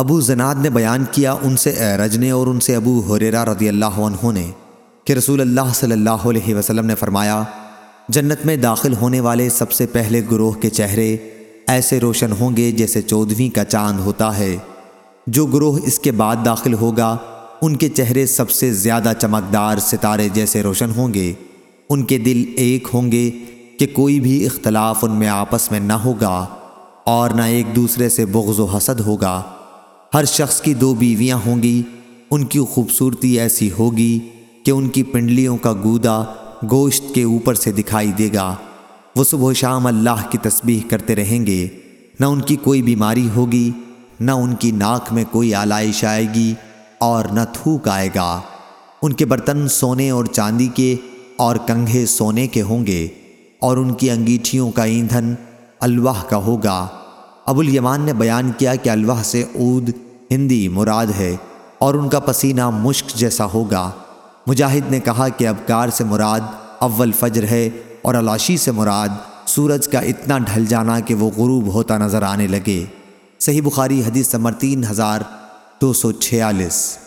ابو زناد نے بیان کیا ان سے اعرج نے اور ان سے ابو حریرہ رضی اللہ عنہ نے کہ رسول اللہ صلی اللہ علیہ وسلم نے فرمایا، جنت میں داخل ہونے والے سب سے پہلے گروہ کے چہرے ایسے روشن ہوں گے جیسے چودھویں کا چاند ہوتا ہے۔ جو گروہ اس کے بعد داخل ہوگا، ان کے چہرے سب سے زیادہ چمکدار ستارے جیسے روشن ہوں گے۔ ان کے دل ایک ہوں گے کہ کوئی بھی اختلاف ان میں آپس میں نہ ہوگا اور نہ ایک دوسرے سے بغض و حسد ہوگا۔ ہر شخص کی دو بیویاں ہوں گی، ان کی خوبصورتی ایسی ہوگی کہ ان کی پنڈلیوں کا گودا گوشت کے اوپر سے دکھائی دے گا۔ وہ صبح و شام اللہ کی تسبیح کرتے رہیں گے۔ نہ ان کی کوئی بیماری ہوگی، نہ ان کی ناک میں کوئی آلائش آئے گی اور نہ تھوک آئے گا۔ ان کے برتن سونے اور چاندی کے اور کنگھے سونے کے ہوں گے اور ان کی انگیٹھیوں کا ایندھن الواح کا ہوگا۔ ابو الیمان نے بیان کیا کہ الواح سے عود ہندی مراد ہے اور ان کا پسینہ مشک جیسا ہوگا۔ مجاہد نے کہا کہ ابکار سے مراد اول فجر ہے اور علاشی سے مراد سورج کا اتنا ڈھل جانا کہ وہ غروب ہوتا نظر آنے لگے۔ صحیح بخاری حدیث نمبر تین ہزار دو سو چھیالیس۔